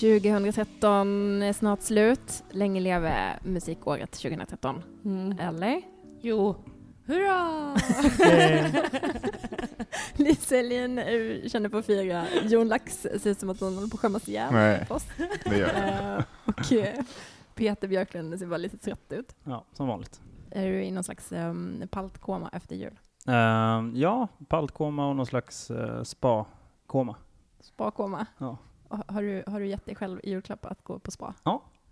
2013 är snart slut. Länge leve musikåret 2013. Mm. Eller? Jo. Hurra! Liselin eh, känner på fira. Jon Lax ser ut som att hon håller på att skämmas ihjäl Nej, på oss. det gör jag. Eh, och eh, Peter Björklund ser bara lite trött ut. Ja, som vanligt. Är du i någon slags um, paltkoma efter jul? Ehm, ja, paltkoma och någon slags uh, spa-koma. Spakoma? Ja. Har du, har du gett dig själv i julklapp att gå på spa?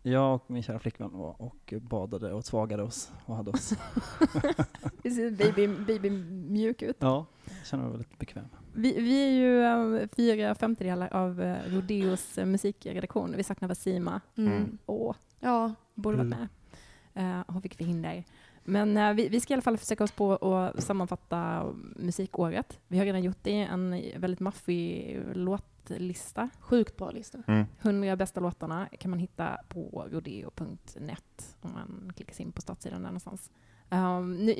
Jag och min kära flickvän var och badade och svagade oss och hade oss. Vi ser baby, baby mjuk ut. Ja, jag känner mig väldigt bekväm. Vi, vi är ju um, fyra femtedelar av uh, Rodeos uh, musikredaktion. Vi saknar Vasima. Mm. Mm. Åh, Ja, borde varit Mm. med. Uh, hon fick förhinder. Men uh, vi, vi ska i alla fall försöka oss på att sammanfatta musikåret. Vi har redan gjort det i en väldigt maffig låtlista. sjukt bra lista. Mm. 100 bästa låtarna kan man hitta på rodeo.net om man klickar sig in på startsidan där någonstans. Um, nu,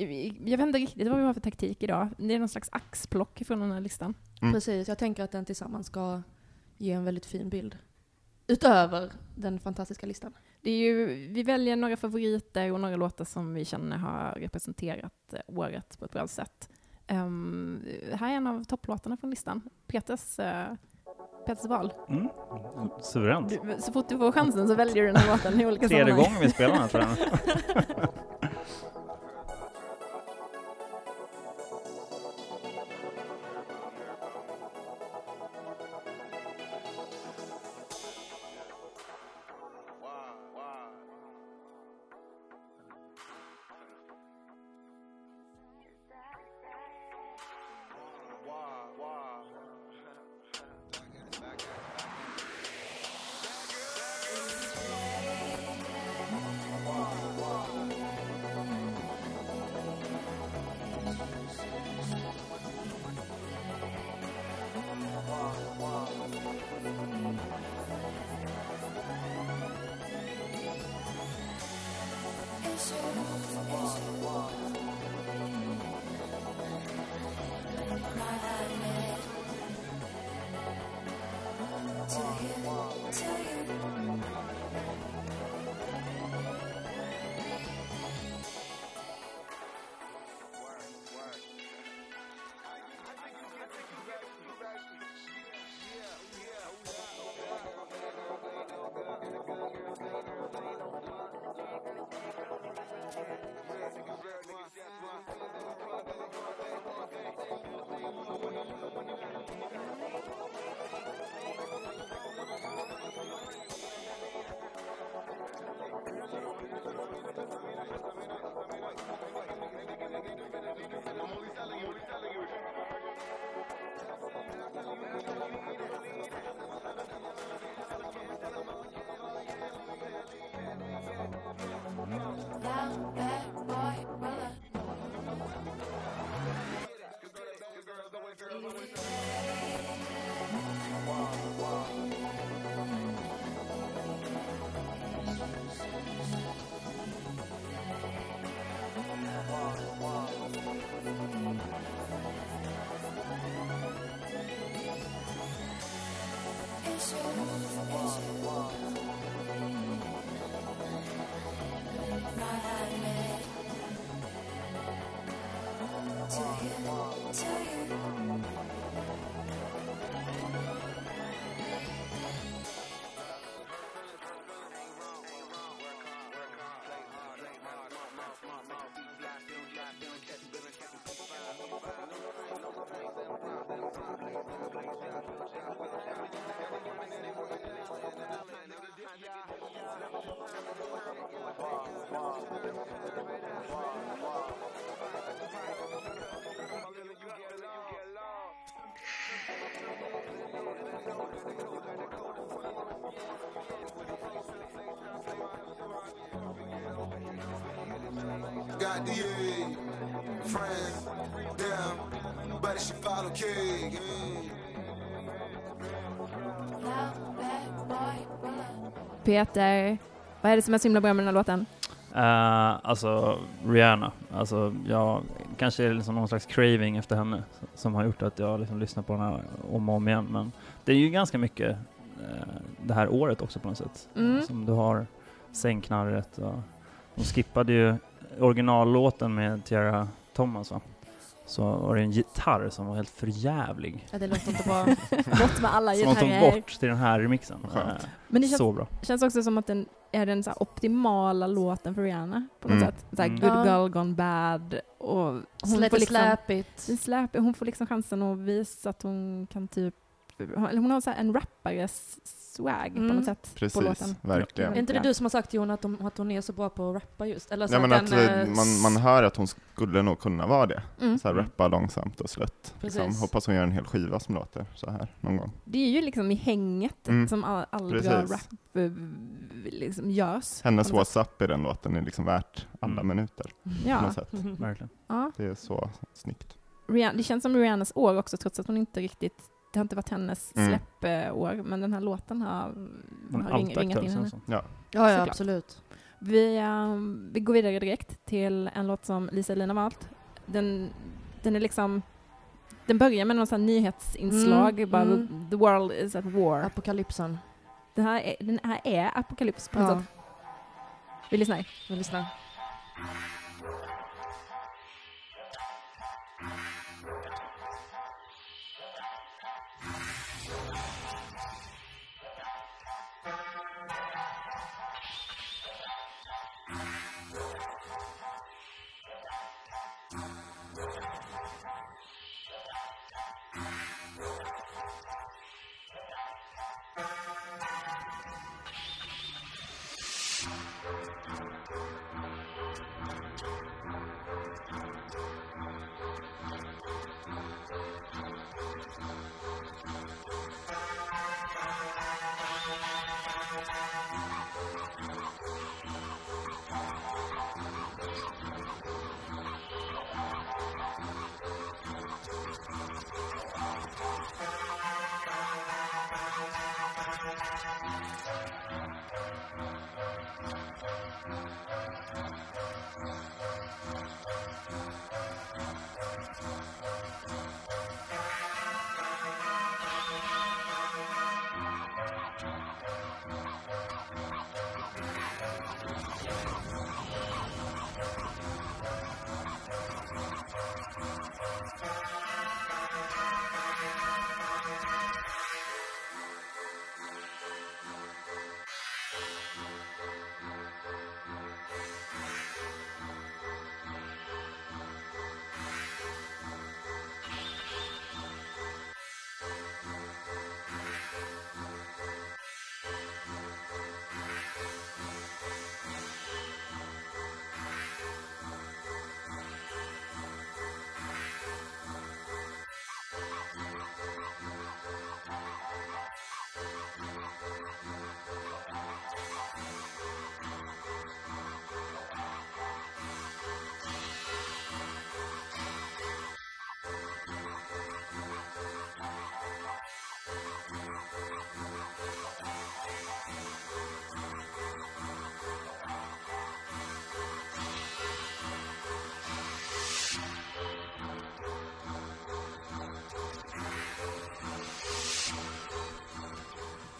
jag vet inte riktigt vad vi har för taktik idag. Det är någon slags axplock från den här listan. Mm. Precis, jag tänker att den tillsammans ska ge en väldigt fin bild. Utöver den fantastiska listan. Det är ju, vi väljer några favoriter och några låtar som vi känner har representerat eh, året på ett bra sätt. Um, här är en av topplåtarna från listan. Peters, uh, Peters val. Mm. Suveränt. Du, så fort du får chansen så väljer du den här låten i olika Tredje sammanhang. gången vi spelar den här tror jag. Wow. Got the friends, damn, but she follow King. Peter, vad är det som är så himla bra med den här låten? Uh, alltså Rihanna, alltså jag kanske är liksom någon slags craving efter henne som har gjort att jag liksom lyssnar på den här om och om igen. Men det är ju ganska mycket, uh, det här året också på något sätt. Mm. Som du har Sängknarret och de skippade ju originallåten med Tiara Thomas va? Så var det en gitarr som var helt förjävlig. Ja, det låter inte bra. Bort med alla Som de tog gitarrer. bort till den här remixen. Skönt. Men det känns, Så bra. känns också som att den är den så här optimala låten för Rihanna på något Mm. sätt. Så här, Mm. Good girl gone bad. Och hon får liksom, släpigt. Hon får liksom chansen att visa att hon kan typ, eller hon har så här en rappares swag på Mm. något sätt på Precis, låten. verkligen. Är inte det du som har sagt Jon att, de, att hon är så bra på att rappa just? Eller så Ja, men att den, eh, man, man hör att hon skulle nog kunna vara det. Mm. Så här rappa långsamt och slött. Liksom. Hoppas hon gör en hel skiva som låter så här någon gång. Det är ju liksom i hänget Mm. som all, all bra rap eh, liksom görs. Hennes på sätt. WhatsApp i den låten är liksom värt alla Mm. minuter på Ja, något sätt. Verkligen. ja. Det är så snyggt. Rihanna, det känns som Rihannas år också trots att hon inte riktigt, det har inte varit hennes Mm. släppår, men den här låten har, Men har ring, ringat in henne. Ja. Ja, ja absolut. Vi, ehm, vi går vidare direkt till en låt som Lisa Elin har valt. Den, den är liksom den börjar med någon sån nyhetsinslag, Mm, bara mm. the world is at war. Apokalypsen. Den här är, den här är apokalyps på något Ja, sätt. Vi lyssnar. vi lyssnar. Thank you.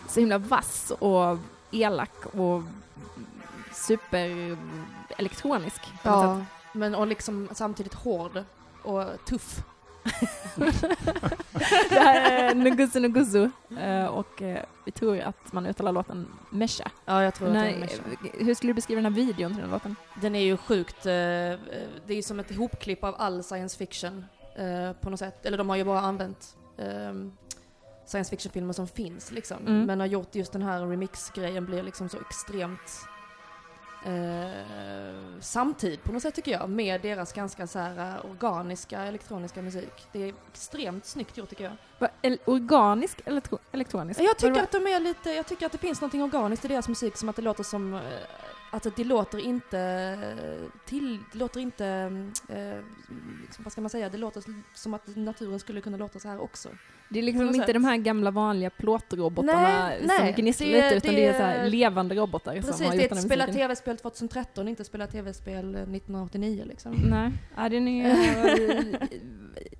Så himla vass och elak och super elektronisk. på något Ja, men och liksom samtidigt hård och tuff. Det här är Nuguzu Nuguzu eh, och eh, vi tror att man uttalar låten Mesha. Ja, jag tror att det är Mesha. hur skulle du beskriva den här videon till den låten? Den är ju sjukt, eh, eh, det är ju som ett ihopklipp av all science fiction eh, på något sätt. Eller de har ju bara använt eh, science fiction-filmer som finns liksom. Mm. Men har gjort just den här remix-grejen blir liksom så extremt eh, samtid på något sätt tycker jag. Med deras ganska så här eh, organiska elektroniska musik. Det är extremt snyggt gjort tycker jag. Va, el- organisk eller tro- elektronisk? Jag tycker att de är lite, jag tycker att det finns något organiskt i deras musik som att det låter som, eh, att det låter inte till, det låter inte, eh, liksom, vad ska man säga, det låter som att naturen skulle kunna låta så här också. Det är liksom inte sätt. de här gamla vanliga plåtrobotarna Nej, nej, som gnisslar det- lite, utan det, är så här levande robotar som Precis, har det är ett spela tv-spel 2013, inte spela tv-spel 1989 liksom. Nej, ja, den är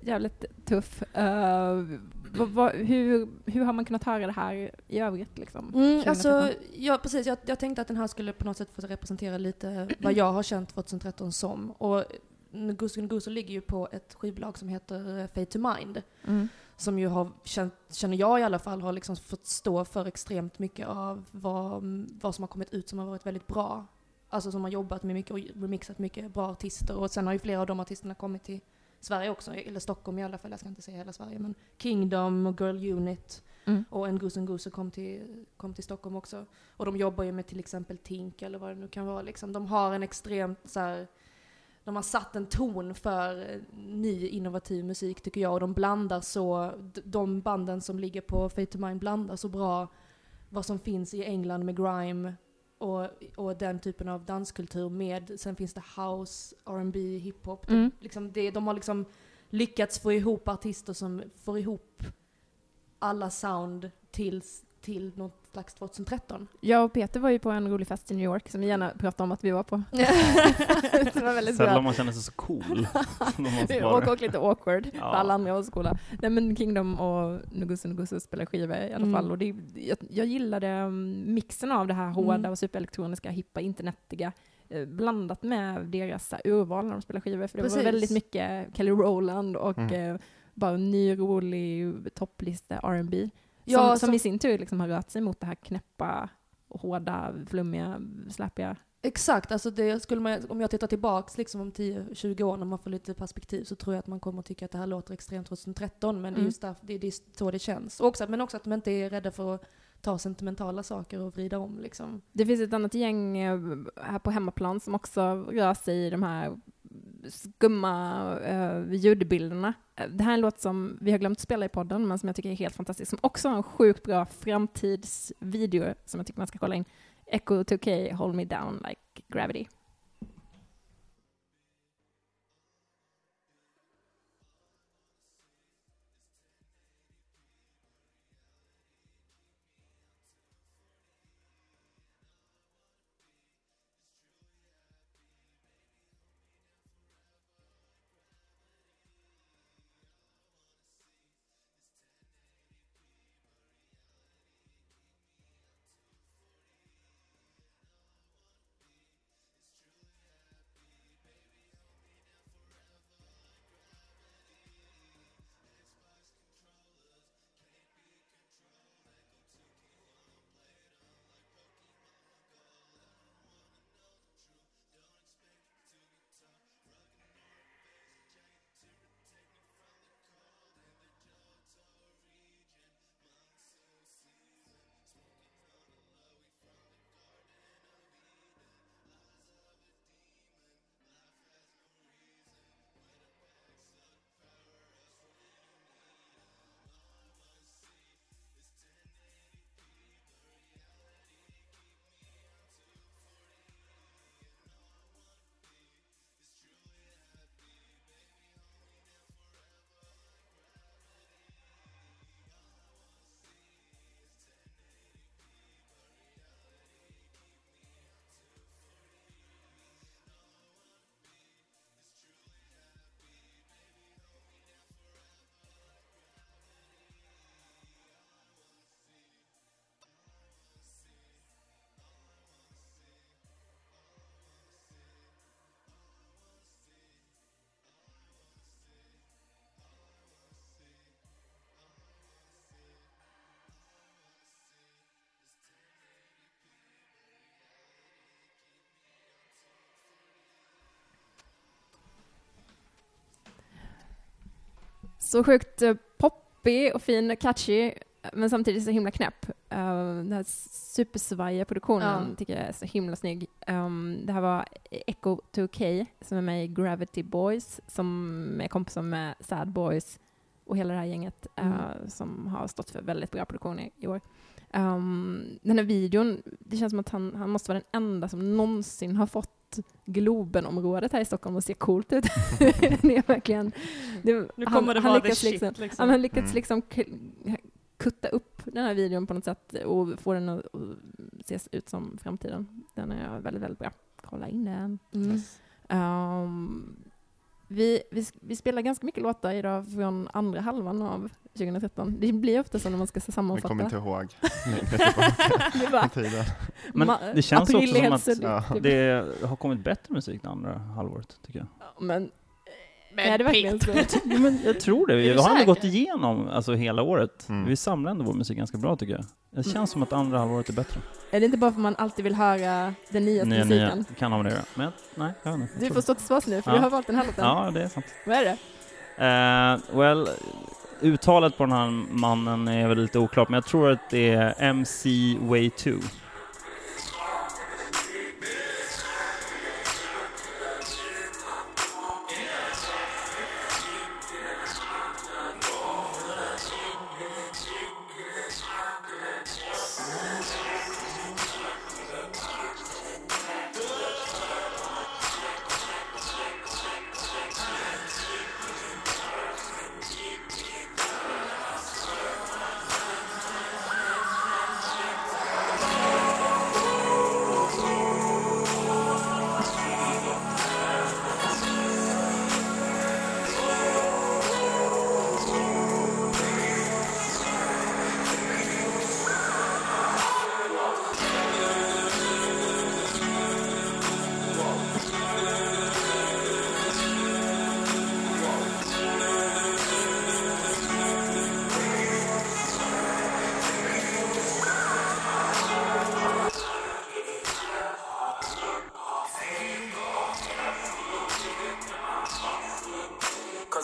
jävligt tuff. Uh, vad, vad, hur, hur har man kunnat höra det här i övrigt liksom? Mm, 2013? alltså, ja, precis. Jag, jag tänkte att den här skulle på något sätt få representera lite vad jag har känt 2013 som. Och Nguzo Nguzo ligger ju på ett skivbolag som heter eh, Fade to Mind. Mm. Som ju har, känt, känner jag i alla fall, har liksom fått stå för extremt mycket av vad, vad som har kommit ut som har varit väldigt bra. Alltså som har jobbat med mycket och remixat mycket bra artister. Och sen har ju flera av de artisterna kommit till Sverige också, eller Stockholm i alla fall, jag ska inte säga hela Sverige. Men Kingdom och Girl Unit Mm. och Nguzo Nguzo kom till, kom till Stockholm också. Och de jobbar ju med till exempel Tink eller vad det nu kan vara. Liksom. De har en extremt så här, de har satt en ton för eh, ny innovativ musik tycker jag. Och de blandar så, de banden som ligger på Fate to Mind blandar så bra vad som finns i England med grime och, och den typen av danskultur med, sen finns det house, R&B, hiphop. Det- Mm. Liksom det, de har liksom lyckats få ihop artister som får ihop alla sound till, till något slags 2013. Jag och Peter var ju på en rolig fest i New York som vi gärna pratade om att vi var på. det var väldigt Sällan bra. man känner sig så cool. och, och lite awkward, för Ja. alla andra var så coola. Nej men Kingdom och Nugusu Nugusu spelar skivor i alla Mm. fall. Och det, jag, jag gillade mm, mixen av det här hårda Mm. och superelektroniska, hippa, internetiga eh, blandat med deras så här, urval när de spelar skivor. För det Precis. var väldigt mycket Kelly Rowland och Mm. eh, bara en ny rolig topplista R&B Ja, som som- i sin tur liksom har rört sig mot det här knäppa, hårda, flummiga, släpiga. Exakt, alltså det skulle man, om jag tittar tillbaks liksom om 10-20 år när man får lite perspektiv så tror jag att man kommer att tycka att det här låter extremt 2013 men det är Mm. just därför, det, det är så det känns. Och också, men också att de inte är rädda för att ta sentimentala saker och vrida om liksom. Det finns ett annat gäng eh, här på hemmaplan som också rör sig i de här skumma uh, ljudbilderna. Eh, det här är en låt som vi har glömt spela i podden, men som jag tycker är helt fantastisk. Som också har en sjukt bra framtidsvideo som jag tycker man ska kolla in. Echo 2K, Hold Me Down Like Gravity. Så sjukt eh, poppig och fin, catchy, men samtidigt så himla knäpp. Uh, den här supersvajiga produktionen Ja. tycker jag är så himla snygg. Um, det här var Echo 2K som är med i Gravity Boys, som är kompisar med Sad Boys och hela det här gänget eh, Mm. som har stått för väldigt bra produktion i, i år. Um, den här videon, det känns som att han, han måste vara den enda som någonsin har fått Globenområdet här i Stockholm att se coolt ut. det är verkligen... Det, Nu han- kommer det han vara the shit liksom, liksom. Men lyckats Mm. liksom kutta upp den här videon på något sätt och få den att att se ut som framtiden. Den är väldigt, väldigt bra. Kolla in den. Mm. Um, Vi, vi, vi spelar ganska mycket låtar idag från andra halvan av 2013. Det blir ofta så när man ska Vi sammanfatta. kommer inte ihåg det är bara. Men det känns också som att Typ. det har kommit bättre musik det andra halvåret, tycker jag. Men, är det verkligen så? Jo, men jag tror det. Vi har ändå gått igenom alltså, hela året. Mm. Vi samlar ändå vår musik ganska bra, tycker jag. Det känns som att andra halvåret är bättre. Är det inte bara för att man alltid vill höra den nyaste Nya, musiken? nya. Kan ha med det. Men nej, jag vet inte. Du får stå till svars nu, för Ja. du har valt den här låten. Ja, det är sant. Vad är det? Eh, well, uttalet på den här mannen är väl lite oklart, men jag tror att det är MC Way 2.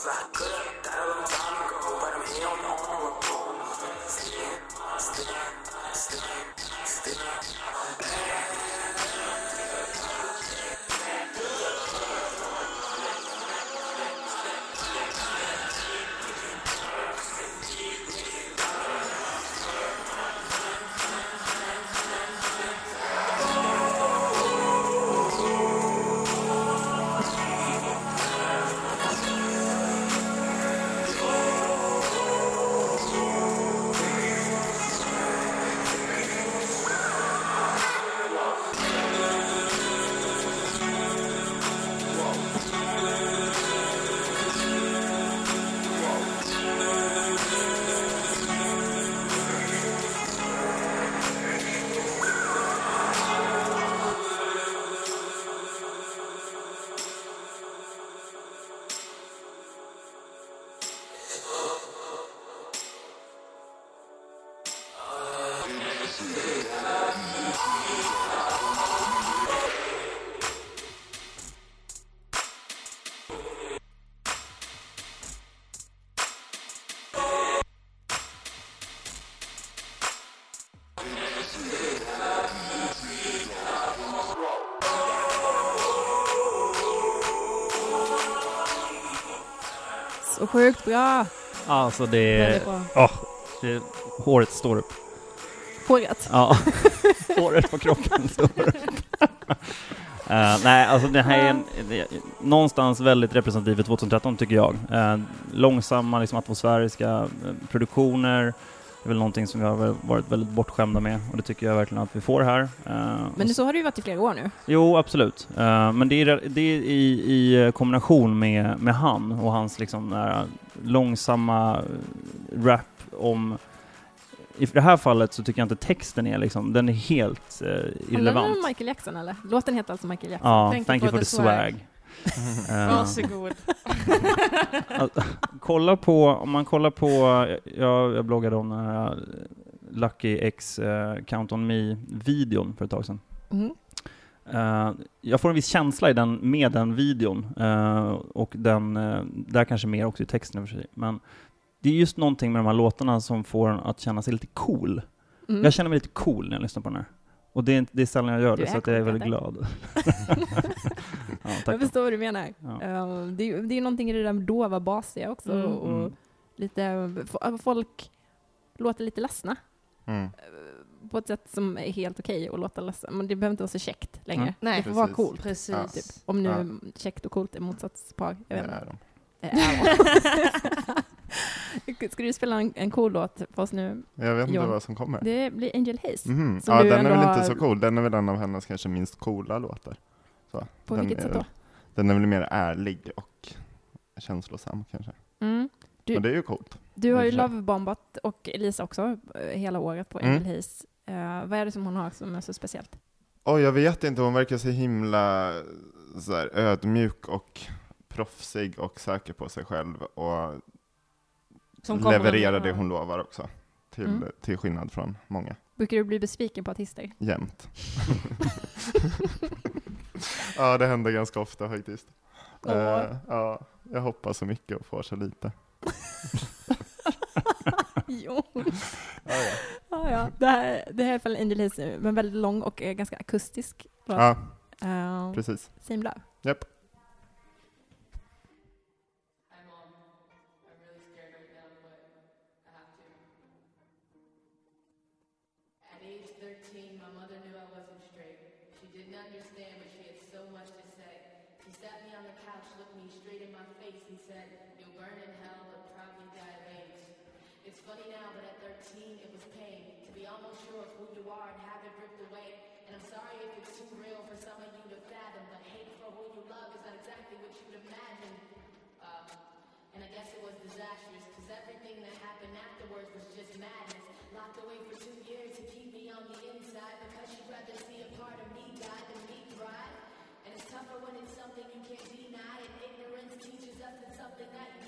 rock. Så sjukt bra! Alltså det är... Väldigt bra. Åh, det, håret står upp. Håret. Ja, håret på kroppen står upp. Eh, nej, alltså det här är en, det är någonstans väldigt representativt för 2013 tycker jag. Eh, långsamma, liksom atmosfäriska eh, produktioner är väl någonting som vi har varit väldigt bortskämda med och det tycker jag verkligen att vi får här. Eh, Men så har det ju varit i flera år nu. Jo, absolut. Eh, men det är, det är i, i kombination med, med han och hans liksom där långsamma eh, rap om... I det här fallet så tycker jag inte texten är liksom, den är helt uh, Handlar det irrelevant. om Michael Jackson eller? Låten heter alltså Michael Jackson. Ja, Thank thank, you for the swag. Eh, Varsågod. kolla på, om man kollar på, jag, jag bloggade om den här Lucky X eh, Count On Me-videon för ett tag sedan. Mhm. Eh, jag får en viss känsla i den, med den videon, eh, och den, uh, där kanske mer också i texten i för sig. Men det är just någonting med de här låtarna som får en att känna sig lite cool. Mm. Jag känner mig lite cool när jag lyssnar på den här. Och det är, inte- det är sällan jag gör Du det, är så att jag är väldigt glad. ja, Jag förstår vad du menar. Ja. Eh, det, är, ju- det är någonting i det där dova, basiga också. Mm. Och Mm. lite, folk låter lite ledsna. Mm. På ett sätt som är helt okej att låta ledsen. Men det behöver inte vara så käckt längre. Mm. Nej. det får vara Precis. coolt. Precis. Typ. Om nu Ja. käckt och coolt är motsatspar. Jag Det vet inte. är de. Ska du spela en, en cool låt för oss nu? Jag vet inte Johan. vad som kommer. Det blir Angel Hayes. Som Ja, den är väl har- inte så cool. Den är väl en av hennes kanske minst coola låtar. Så, På den vilket är, sätt då? Den är väl mer ärlig och känslosam kanske. Mm. Du- Men det är ju coolt. Du har ju lovebombat och Elisa också eh, hela året på Mm. Angel Hayes. Eh, vad är det som hon har som är så speciellt? Oj, jag vet inte, hon verkar så himla så här, ödmjuk och proffsig och säker på sig själv och Som levererar det hon lovar också. Till, Mm. till skillnad från många. Brukar du bli besviken på artister? Jämt. ja, det händer ganska ofta faktiskt. Åh. Eh, ja, jag hoppas så mycket och får så lite. jo. Ja, ja. Ja, ja. Det, här, det här är i alla fall Angel Hayes, men väldigt lång och eh, ganska akustisk ja Eh, precis. Same Love. Japp. Couch, looked me straight in my face, and said, You'll burn in hell, but probably die of AIDS. It's funny now, but at 13, it was pain to be almost sure of who you are and have it ripped away. And I'm sorry if it's too real for some of you to fathom, but hate for who you love is not exactly what you'd imagine. Uh, and I guess it was disastrous, cause everything that happened afterwards was just madness. Locked away for two years to keep me on the inside, because you'd rather see a part of me die than me thrive. Tougher when it's something you can't deny, and ignorance teaches us it's something that you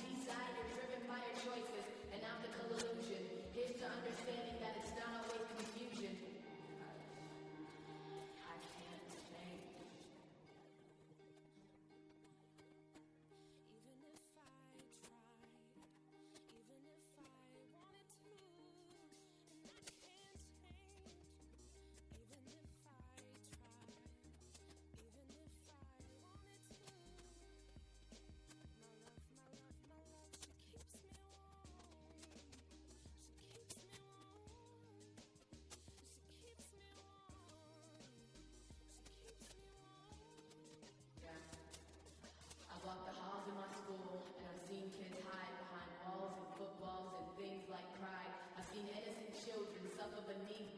leave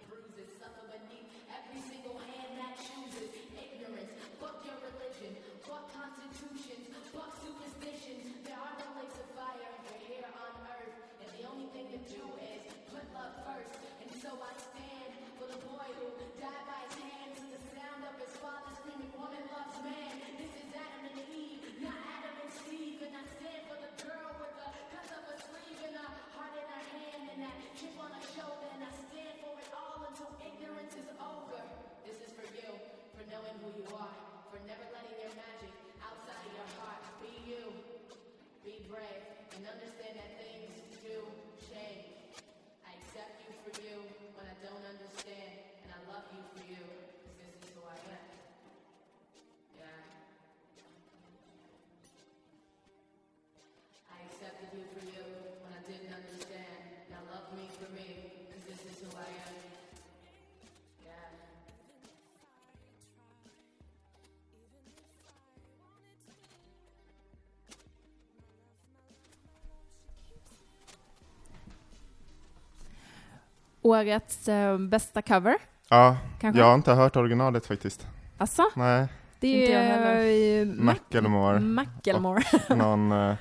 Årets eh, bästa cover, Ja, kanske? jag har inte hört originalet faktiskt. Alltså, Nej, det är ju... eh, Mac- Macklemore. Macklemore. någon, eh,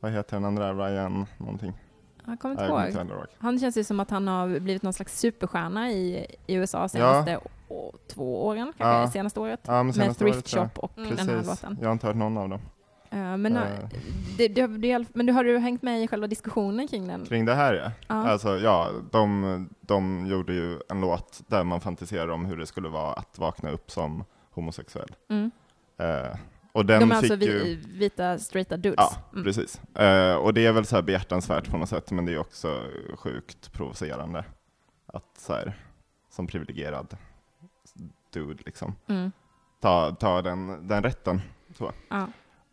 vad heter den andra, Ryan någonting? Jag kommer inte Nej, jag kommer ihåg. inte. Han känns ju som att han har blivit någon slags superstjärna i, i USA senaste å- två åren, kanske Ja. senaste året. Ja, men med senaste Thrift året jag. Shop och Mm. den här låten. jag har inte hört någon av dem. Eh, men, Eh. det, det, det, men du har du hängt med i själva diskussionen kring den? Kring det här ja. Ja. Alltså ja, de, de gjorde ju en låt där man fantiserar om hur det skulle vara att vakna upp som homosexuell. Mm. Eh, och den De är alltså ju... vi, vita, straighta dudes? Ja, Mm. precis. Och det är väl så här behjärtansvärt på något sätt, men det är också sjukt provocerande att så här, som privilegierad dude liksom, Mm. ta, ta den, den rätten. Så.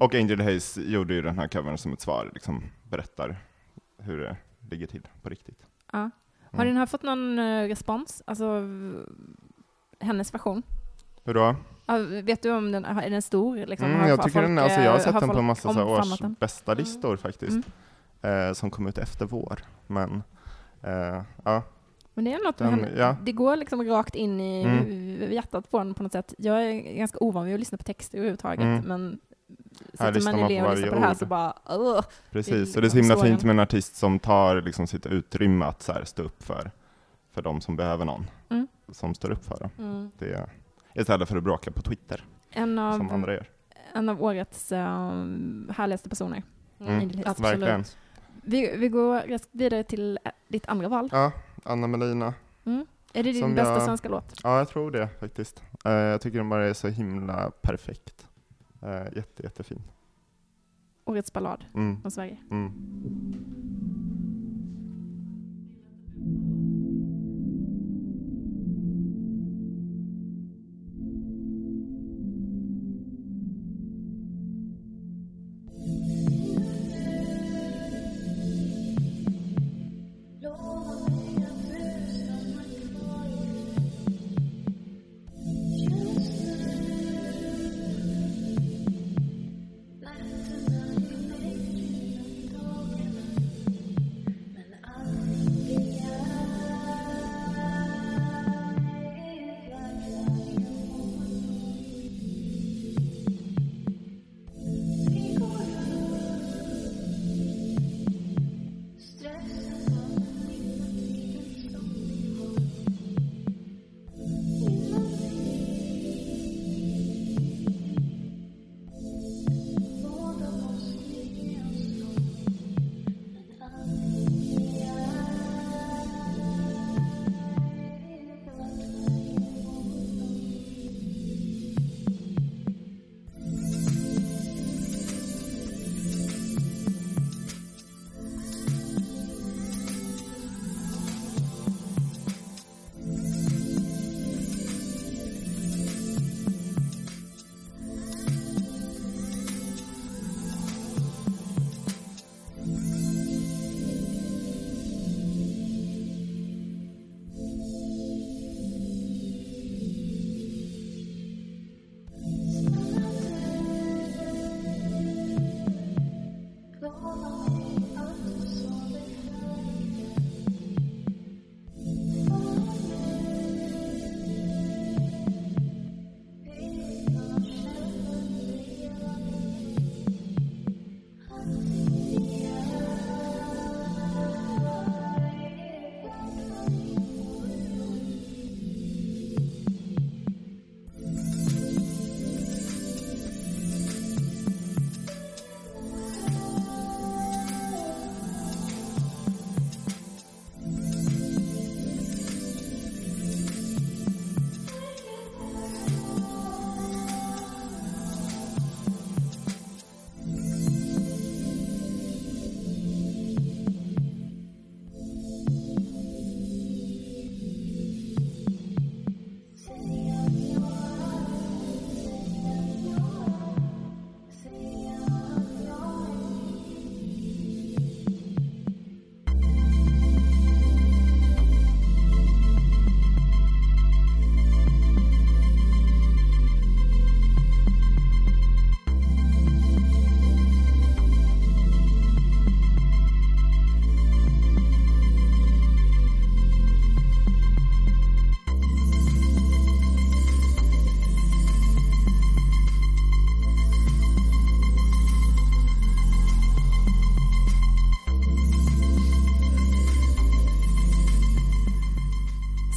Och Angel Hayes gjorde ju den här covern som ett svar, liksom berättar hur det ligger till på riktigt. Ja. Har Mm. den här fått någon eh, respons? Alltså hennes version? Hur då? Ja, vet du om den är den stor? Liksom? Mm, Har- jag har tycker folk, den, alltså jag har eh, sett den på en massa så omfamnat den? års bästa listor faktiskt, Mm. eh, som kom ut efter vår. Men eh, ja, Men det är något Den- henne. ja. Det går liksom rakt in i Mm. hjärtat på den på något sätt. Jag är ganska ovan vid att lyssna på texter överhuvudtaget, Mm. men sitter man man på Leo och lyssnar på det här ord. så bara Ugh. Precis, och det är så himla fint med en artist som tar liksom sitt utrymme att så här, stå upp för, för de som behöver någon Mm. som står upp för dem. Mm. Det är, istället för att bråka på Twitter, En av, som andra gör. en av årets um, härligaste personer. Mm, Enligt- Absolut. verkligen. Vi, vi går vidare till eh, ditt andra val. Ja, Anna Melina. Är det din Som bästa jag- svenska låt? Ja, jag tror det faktiskt. Eh, jag tycker den bara är så himla perfekt. Uh, jätte, jättefin. Årets ballad Mm, från Sverige. mm.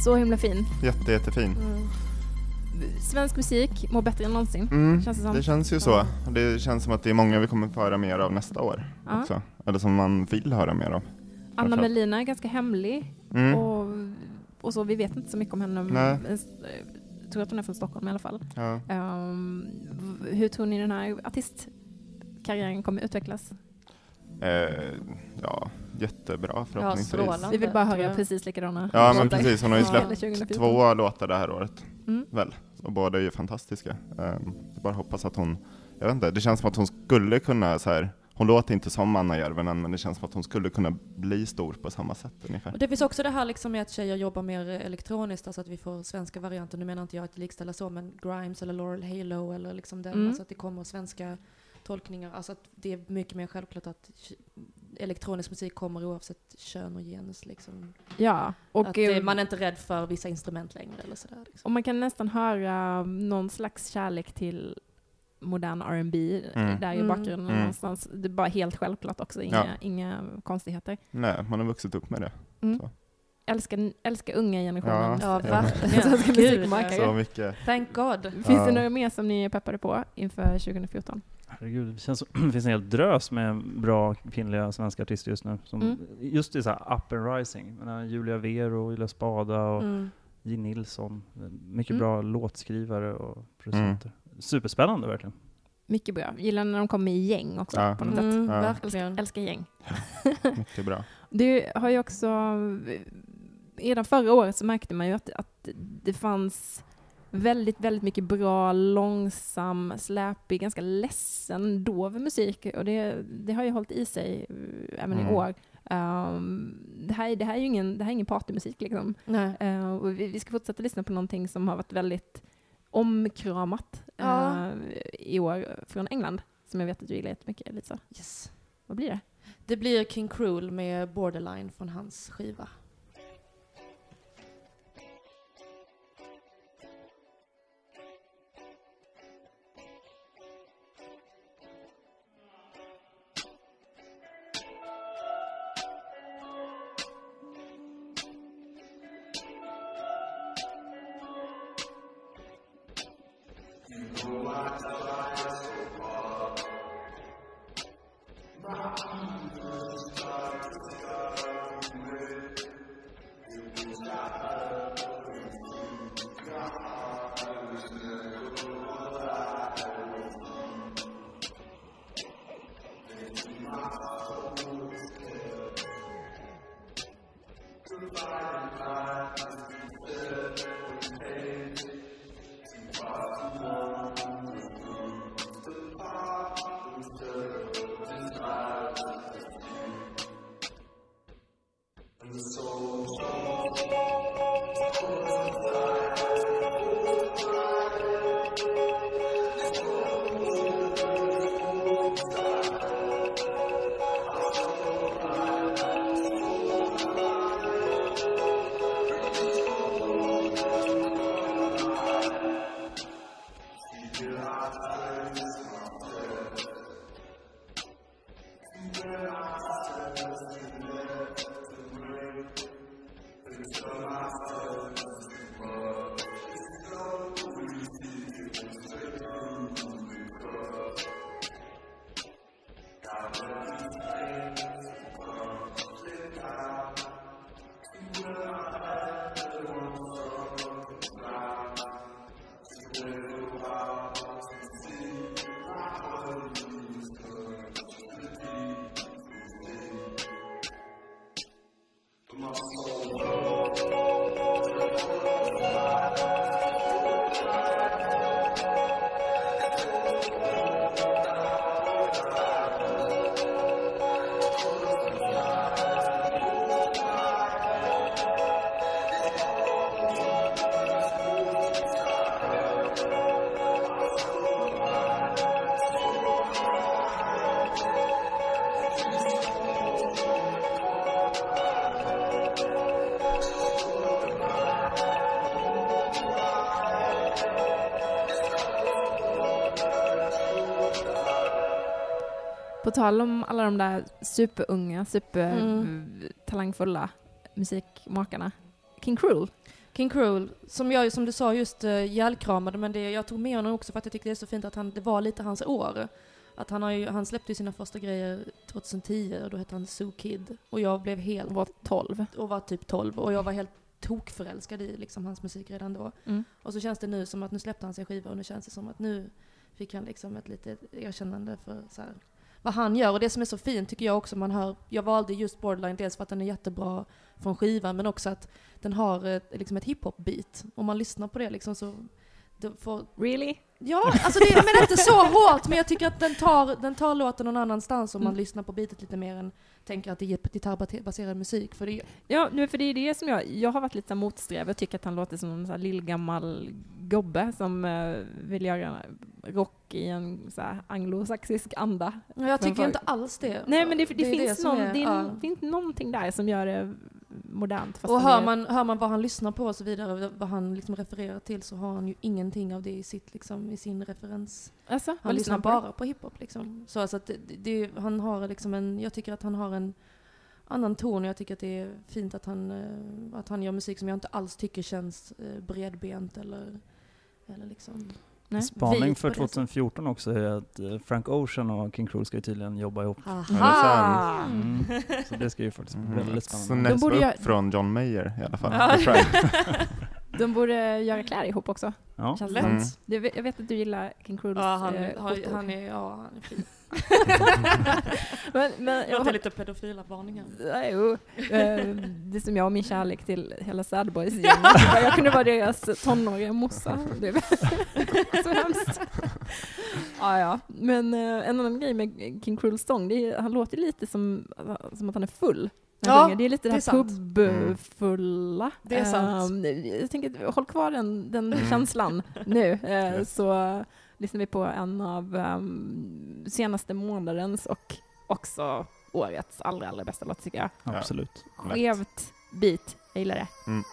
Så himla fin. Jätte, jättefin. Mm. Svensk musik mår bättre än någonsin. Mm, Känns det som. det känns ju så. Det känns som att det är många vi kommer få höra mer av nästa år Ja. också. Eller som man vill höra mer av. Anna. Melina är ganska hemlig Mm. och, och så, vi vet inte så mycket om henne. Nej. Jag tror att hon är från Stockholm i alla fall. Ja. V- hur tror ni den här artistkarriären kommer utvecklas? Eh, ja, jättebra förhoppningsvis. strålande. Vi vill bara höra precis likadana Ja men precis, hon har ju Ja. släppt 2014. två låtar det här året, Mm. väl? Och båda är ju fantastiska. Um, jag bara hoppas att hon, jag vet inte, det känns som att hon skulle kunna så här. hon låter inte som Anna Järvenen, men det känns som att hon skulle kunna bli stor på samma sätt ungefär. Och det finns också det här liksom med att tjejer jobbar mer elektroniskt, alltså att vi får svenska varianter. Nu menar inte jag att likställa så, men Grimes eller Laurel Halo eller liksom den, Mm. alltså att det kommer svenska tolkningar. Alltså att det är mycket mer självklart att elektronisk musik kommer oavsett kön och genus liksom. Ja, och att det, eh, man är inte rädd för vissa instrument längre eller sådär. Liksom. Och man kan nästan höra någon slags kärlek till modern R&B Mm. där i Mm. bakgrunden Mm. någonstans. Det är bara helt självklart också, inga, Ja. inga konstigheter. Nej, man har vuxit upp med det. Älskar, älskar unga generationen. Ja, Ja. verkligen. Svenska musikmakare. Så mycket. Thank God. Finns Ja. det några mer som ni är peppade på inför 2014? Herregud, det känns det finns en hel drös med bra kvinnliga svenska artister just nu. Som, Mm. Just i så här up and rising. Julia Vero, Julia Spada och Mm. J. Nilsson. Mycket Mm. bra låtskrivare och producenter. Superspännande verkligen. Mycket bra. Gillar när de kommer i gäng också Ja. på något sätt. Mm, Ja. verkligen. Älskar gäng. Mycket bra. Det har ju också, redan förra året så märkte man ju att, att det fanns väldigt, väldigt mycket bra, långsam, släpig, ganska ledsen, dov musik och det, det har ju hållit i sig eh, även Mm. i år. Um, det, här, det här är ju ingen, det här är ingen partymusik liksom. Uh, vi, vi ska fortsätta lyssna på någonting som har varit väldigt omkramat Ja. eh, i år från England, som jag vet att du gillar jättemycket Lisa. Yes. Vad blir det? Det blir King Cruel med Borderline från hans skiva. På tal om alla de där superunga, Mm. supertalangfulla musikmakarna. King Cruel. King Cruel, som jag som du sa just uh, ihjälkramade, men det, jag tog med honom också för att jag tyckte det är så fint att han, det var lite hans år. Att han, har ju, han släppte ju sina första grejer 2010 och då hette han Zoo Kid. Och jag blev helt... Var 12. Och var typ 12 och jag var helt tokförälskad i liksom hans musik redan då. Mm. Och så känns det nu som att nu släppte han sin skiva och nu känns det som att nu fick han liksom ett litet erkännande för så här, vad han gör. Och det som är så fint tycker jag också man hör, jag valde just Borderline dels för att den är jättebra från skivan men också att den har ett, liksom ett hiphop-beat. Om man lyssnar på det liksom så får, Really? Ja, alltså det, men inte så hårt, men jag tycker att den tar, den tar låten någon annanstans om man Mm. lyssnar på beatet lite mer än tänker att det är gitarrbaserad musik. För det, Ja, nu- för det är det som jag, jag har varit lite motsträvig och tycker att han låter som en lillgammal gobbe som eh, vill göra rock i en så här anglosaxisk anda. Ja, jag tycker för- inte alls det. Nej men det, det, är finns, som någon, är- det, är, ja. finns någonting där som gör det modernt. fast Och hör är- man, hör man vad han lyssnar på och så vidare, vad han liksom refererar till, så har han ju ingenting av det i, sitt, liksom, i sin referens. Alltså, Han lyssnar han på? bara på hiphop liksom. Så alltså att det, det, han har liksom en, jag tycker att han har en annan ton och jag tycker att det är fint att han, eh, att han gör musik som jag inte alls tycker känns eh, bredbent eller, eller liksom... Nej. Spaning för på det 2014 också är att eh, Frank Ocean och King Cruel ska ju tydligen jobba ihop. Är sant. Mm. Så det ska ju faktiskt bli Mm. väldigt Så spännande. nästa borde upp från John Mayer i alla fall. Ja. De borde göra kläder ihop också. Ja. Känns. Mm. Du, jag vet att du gillar King Cruels Ja, han, eh, han, är, ja, han är fin. men, men, jag har, lite pedofila varningar. Ja, jo. Eh, det är som jag och min kärlek till hela Sad Boys-gänget. Jag kunde vara deras tonåriga morsa. Det är så hemskt. Ja, ja. Men eh, en annan grej med King Cruel Song, det är, han låter lite som, som att han är full. Ja, det är lite det det här pubfulla. Det är sant. Eh, jag tänker, håll kvar den, den Mm. känslan nu. Eh. Så lyssnar vi på en av um, senaste månadens och också årets allra, allra bästa låt tycker jag. Absolut. Skevt beat, jag gillar det. Mm.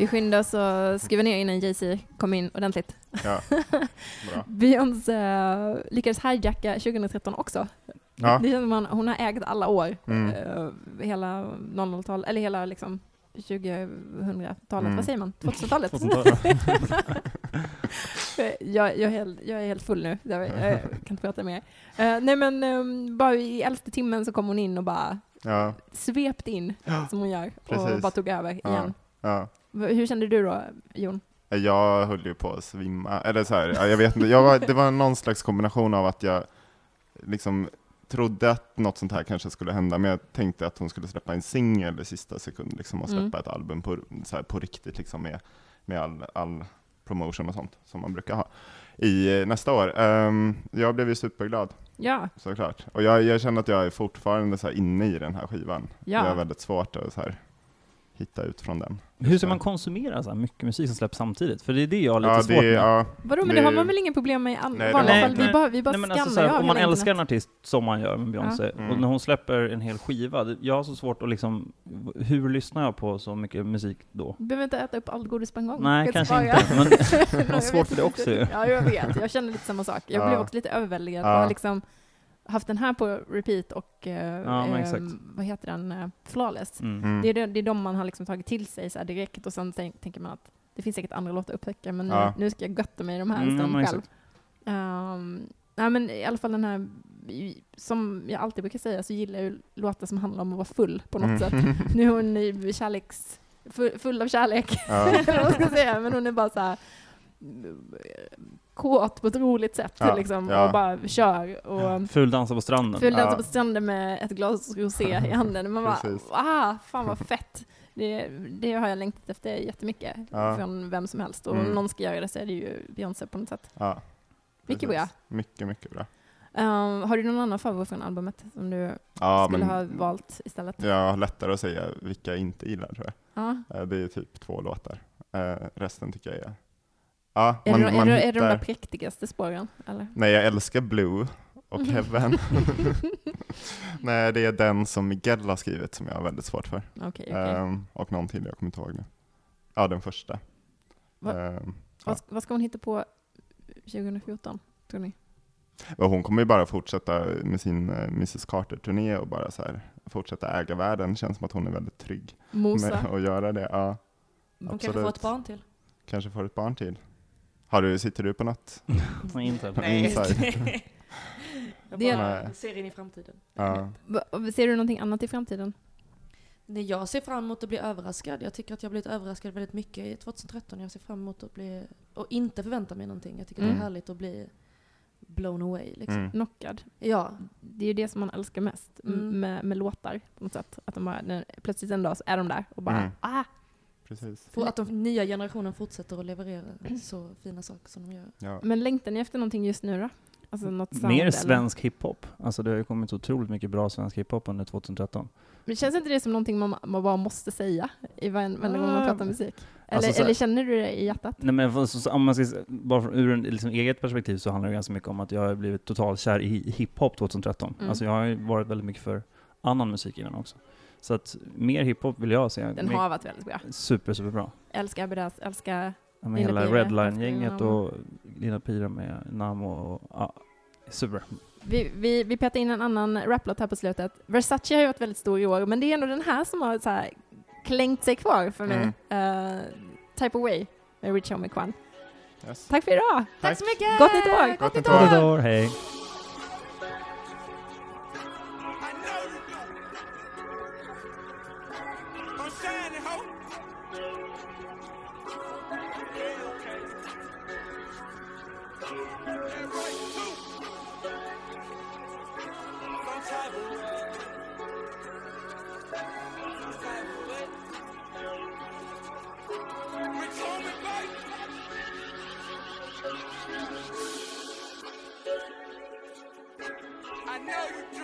Vi skyndar oss och skriver ner innan Jay-Z kom in ordentligt. Ja, bra. Beyoncé uh, lyckades hijacka 2013 också. Ja. Det känns man, hon har ägt alla år. Mm. eh, hela 00-talet, eller hela liksom 2000-talet, Mm. vad säger man? 2000-talet? 2000-talet. jag, jag, är helt, jag är helt full nu, jag, jag kan inte prata mer. Eh, nej men um, bara i elfte timmen så kom hon in och bara Ja, svept in, som hon gör, och Precis. bara tog över Ja. igen. ja. Hur kände du då, Jon? Jag höll ju på att svimma, eller så här, ja, jag vet inte, jag var, det var någon slags kombination av att jag liksom trodde att något sånt här kanske skulle hända, men jag tänkte att hon skulle släppa en singel i sista sekund liksom, och släppa Mm. ett album på, så här, på riktigt liksom, med, med all, all promotion och sånt som man brukar ha i eh, nästa år. Ehm, jag blev ju superglad Ja, såklart. Och jag, jag känner att jag är fortfarande så inne i den här skivan. Ja. Jag har väldigt svårt att så här, hitta ut från den. Hur ska man konsumera så här mycket musik som släpps samtidigt? För det är det jag har lite Ja, svårt med. ja, vadå men Det det har man väl inga problem med i all- Nej, det vanliga fall? Vi bara, vi bara Nej, men alltså, skannar så ju här, om man älskar en artist som man gör med Beyoncé, Mm. och när hon släpper en hel skiva, det- jag har så svårt att liksom, hur lyssnar jag på så mycket musik då? Du behöver inte äta upp allt godis på en gång. Nej, kanske spara. inte. Men Jag har svårt för det också inte. ju. Ja, jag vet. Jag känner lite samma sak. Jag Ja. blev också lite överväldigad Ja. liksom haft den här på repeat och eh, Ja, men eh, vad heter den? Eh, Flawless. Mm. mm. Det, är, det, det är de man har liksom tagit till sig så här direkt och sen tänk, tänker man att det finns säkert andra låtar att upptäcka men nu, Ja. nu ska jag götta mig i de här Mm, ja, men själv. Um, nej men i alla fall den här, som jag alltid brukar säga så gillar jag ju låtar som handlar om att vara full på något sätt. Mm. Nu är hon kärleks, full, full av kärlek. Ja. Vad ska säga, men hon är bara så här kåt på ett roligt sätt Ja, liksom, ja. och bara kör. Och Fuldansa på stranden. Fuldansa Ja. på stranden med ett glas rosé i handen. Man bara, ah, fan vad fett. Det, det har jag längtat efter jättemycket Ja. från vem som helst. Och Mm. om någon ska göra det så är det ju Beyoncé på något sätt. Ja, Mycket bra. Mycket, mycket bra. Um, har du någon annan favorit från albumet som du Ja, skulle men ha valt istället? har lättare att säga vilka jag inte gillar tror jag. Ja. Eh, Det är typ två låtar. Eh, resten tycker jag är... Ja, Är, man, det, är, man det, är det de där präktigaste spåren? Eller? Nej, jag älskar Blue och Mhm. Heaven. Nej, det är den som Miguel har skrivit som jag har väldigt svårt för. Okej, okej. Ehm, och någon till, jag kommer inte ihåg nu. Ja, den första. Va- Ehm, Vad, ska- vad ska hon hitta på 2014, tror ni? hon kommer ju bara fortsätta med sin eh, Mrs Carter-turné och bara så här, fortsätta äga världen. Känns som att hon är väldigt trygg Mosa? med att göra det. Ja, Hon kanske absolut. får ett barn till. Kanske får ett barn till. Har du, sitter du på något? Inte. Nej. Inside. jag Det- bara ser in i framtiden. Ja. Va- Ser du någonting annat i framtiden? Nej, jag ser fram emot att bli överraskad. Jag tycker att jag har blivit överraskad väldigt mycket i 2013. Jag ser fram emot att bli, och inte förvänta mig någonting. Jag tycker det Mm. är härligt att bli blown away liksom. Mm. Knockad? Ja, Det är ju det som man älskar mest m- Mm. med, med låtar på något sätt. Att de bara, när, plötsligt en dag så är de där och bara Mm. ah! Precis. för att de nya generationen fortsätter att leverera så fina saker som de gör. Ja. Men längtar ni efter någonting just nu då? Alltså Mer svensk hiphop. Alltså det har ju kommit otroligt mycket bra svensk hiphop under 2013. Men känns inte det som någonting man, man bara måste säga i varje gång man Ah. pratar musik? Eller, Alltså så här- eller känner du det i hjärtat? Nej men så, så, om man ska, bara från, ur en liksom, eget perspektiv så handlar det ganska mycket om att jag har blivit totalkär i hiphop 2013. Mm. Alltså jag har ju varit väldigt mycket för annan musik innan också. Så att mer hiphop vill jag se. Den Mer- har varit väldigt bra. Super, super bra. Älskar Abidas, älskar... Ja, men Lina hela Redline-gänget och Lina Pira med Namo och ja, super. Vi, vi, vi petar in en annan raplåt här på slutet. Versace har ju varit väldigt stor i år, men det är ändå den här som har så här klängt sig kvar för mig. Eh, Type of Way med Rich Homie Kwan. Yes. Tack för idag! Tack så mycket! Gott nytt år! Gott nytt Gott år! nytt år, hej! I know you